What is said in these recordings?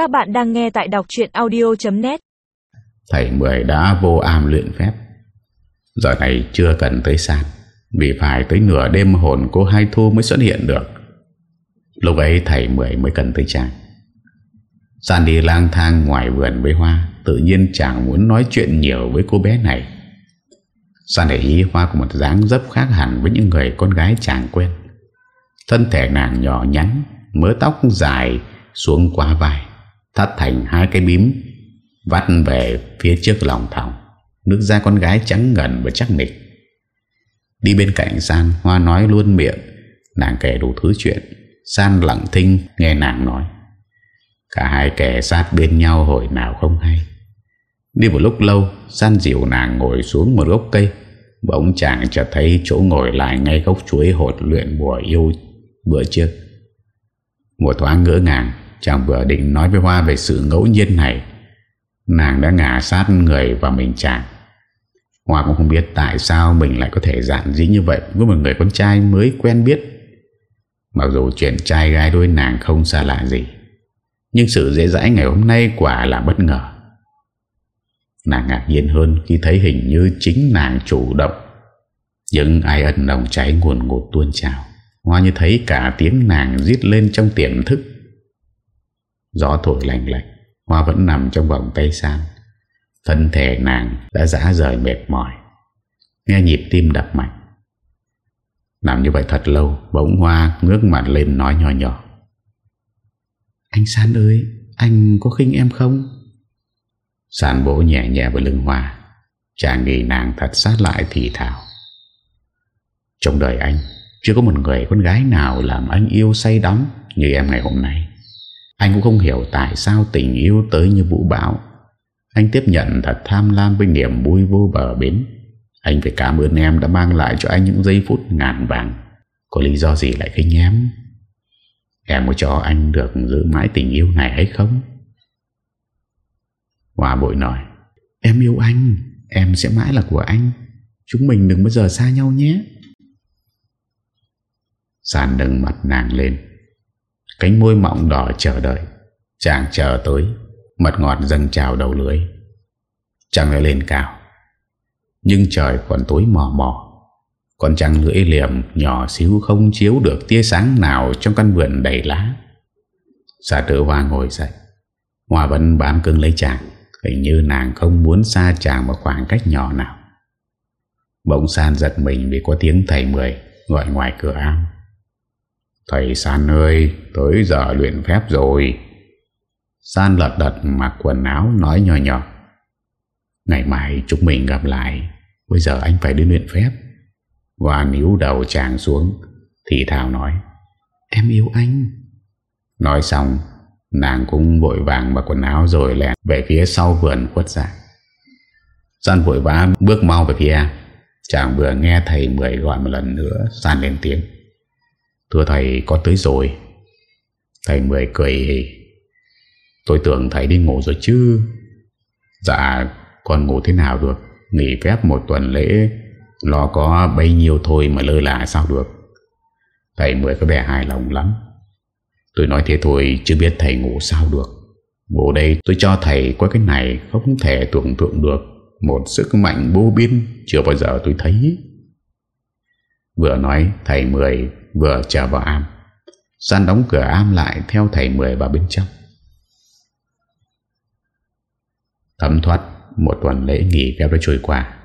Các bạn đang nghe tại đọc chuyện audio.net Thầy Mười đã vô am luyện phép. Giờ này chưa cần tới sàn, Vì phải tới nửa đêm hồn cô Hai Thu mới xuất hiện được. Lúc ấy thầy Mười mới cần tới chàng sàn đi lang thang ngoài vườn với Hoa, Tự nhiên chàng muốn nói chuyện nhiều với cô bé này. Sàn để ý Hoa có một dáng dấp khác hẳn với những người con gái chàng quen. Thân thể nàng nhỏ nhắn, Mớ tóc dài xuống qua vai. Thắt thành hai cái bím, Vắt về phía trước lòng thòng. Nước da con gái trắng ngần và chắc nịch Đi bên cạnh San, Hoa nói luôn miệng. Nàng kể đủ thứ chuyện. San lặng thinh nghe nàng nói. Cả hai kẻ sát bên nhau hồi nào không hay. Đi một lúc lâu, San dịu nàng ngồi xuống một gốc cây. Bỗng chàng chợt thấy chỗ ngồi lại ngay gốc chuối hột luyện bùa yêu bữa trước. Một thoáng ngỡ ngàng Chàng vừa định nói với Hoa về sự ngẫu nhiên này Nàng đã ngả sát người vào mình chàng Hoa cũng không biết tại sao mình lại có thể dạn dĩ như vậy với một người con trai mới quen biết. Mặc dù chuyện trai gái đôi nàng không xa lạ gì, nhưng sự dễ dãi ngày hôm nay quả là bất ngờ. Nàng ngạc nhiên hơn khi thấy hình như chính nàng chủ động. Những ai ẩn đồng cháy nguồn ngột tuôn trào. Hoa như thấy cả tiếng nàng giết lên trong tiềm thức. Gió thổi lạnh lạnh, Hoa vẫn nằm trong vòng tay sang. Thân thể nàng đã giã rời mệt mỏi. Nghe nhịp tim đập mạnh. Nằm như vậy thật lâu Bỗng Hoa ngước mặt lên nói nhỏ nhỏ. Anh San ơi Anh có khinh em không? San bố nhẹ nhẹ vào lưng Hoa. Chàng nghĩ nàng thật sát lại thì thảo Trong đời anh Chưa có một người con gái nào Làm anh yêu say đắm Như em ngày hôm nay anh cũng không hiểu tại sao tình yêu tới như vũ bão. Anh tiếp nhận thật tham lam với niềm vui vô bờ bến. Anh phải cảm ơn em đã mang lại cho anh những giây phút ngàn vàng. Có lý do gì lại khinh em? Em có cho anh được giữ mãi tình yêu này hay không? Hòa bội nói, Em yêu anh, Em sẽ mãi là của anh. Chúng mình đừng bao giờ xa nhau nhé. Sàn nâng mặt nàng lên. Cánh môi mọng đỏ chờ đợi Chàng chờ tới, Mật ngọt dâng trào đầu lưới Trăng đã lên cao, Nhưng trời còn tối mò mò Con trăng lưỡi liềm nhỏ xíu không chiếu được tia sáng nào trong căn vườn đầy lá. Xa tử hoa ngồi dậy. Hoa vẫn bám cưng lấy chàng. Hình như nàng không muốn xa chàng một khoảng cách nhỏ nào. Bỗng san giật mình vì có tiếng thầy Mười gọi ngoài cửa ao. Thầy San ơi, tới giờ luyện phép rồi. San lật đật mặc quần áo nói nhỏ nhỏ. Ngày mai chúng mình gặp lại Bây giờ anh phải đi luyện phép. Và níu đầu chàng xuống Thì Thảo nói Em yêu anh. Nói xong Nàng cũng vội vàng mặc quần áo rồi lẹn Về phía sau vườn khuất dạng. San vội vã bước mau về phía. Chàng vừa nghe thầy Mười gọi một lần nữa San lên tiếng. Thưa thầy, có tới rồi. Thầy Mười cười. Tôi tưởng thầy đi ngủ rồi chứ. Dạ con ngủ thế nào được? Nghỉ phép một tuần lễ. Lo có bấy nhiêu thôi mà lơ là sao được? Thầy mười có vẻ hài lòng lắm. Tôi nói thế thôi, Chứ biết thầy ngủ sao được. Ngủ đây, tôi cho thầy có cái này Không thể tưởng tượng được. Một sức mạnh vô biên Chưa bao giờ tôi thấy. Vừa nói, thầy Mười Vừa trở vào am. San đóng cửa am lại Theo thầy Mười vào bên trong. Thấm thoát một tuần lễ nghỉ phép đã trôi qua.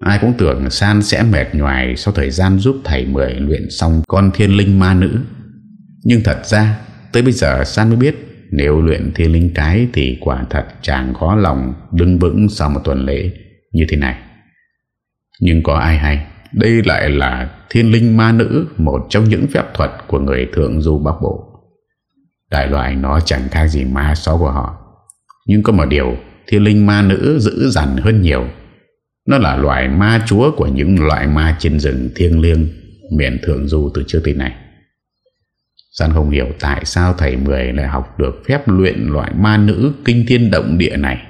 Ai cũng tưởng San sẽ mệt nhoài Sau thời gian giúp thầy Mười luyện xong con thiên linh ma nữ. Nhưng thật ra, Tới bây giờ San mới biết Nếu luyện thiên linh cái Thì quả thật chàng khó lòng đứng vững Sau một tuần lễ như thế này. Nhưng có ai hay đây lại là thiên linh ma nữ Một trong những phép thuật Của người thượng du Bắc Bộ. Đại loại nó chẳng khác gì ma só của họ. Nhưng có một điều Thiên linh ma nữ dữ dằn hơn nhiều. Nó là loại ma chúa Của những loại ma trên rừng thiêng liêng Miền thượng du từ trước tới nay. San không hiểu tại sao thầy Mười lại học được phép luyện loại ma nữ kinh thiên động địa này.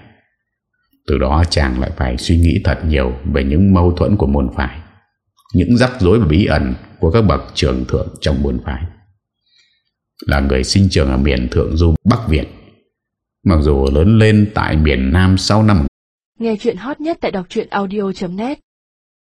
Từ đó chàng lại phải suy nghĩ thật nhiều về những mâu thuẫn của môn phái, những rắc rối và bí ẩn của các bậc trưởng thượng trong buôn phái. Là người sinh trưởng ở miền thượng du Bắc Việt, Mặc dù lớn lên tại miền Nam sau năm Nghe chuyện hot nhất tại đọc audio.net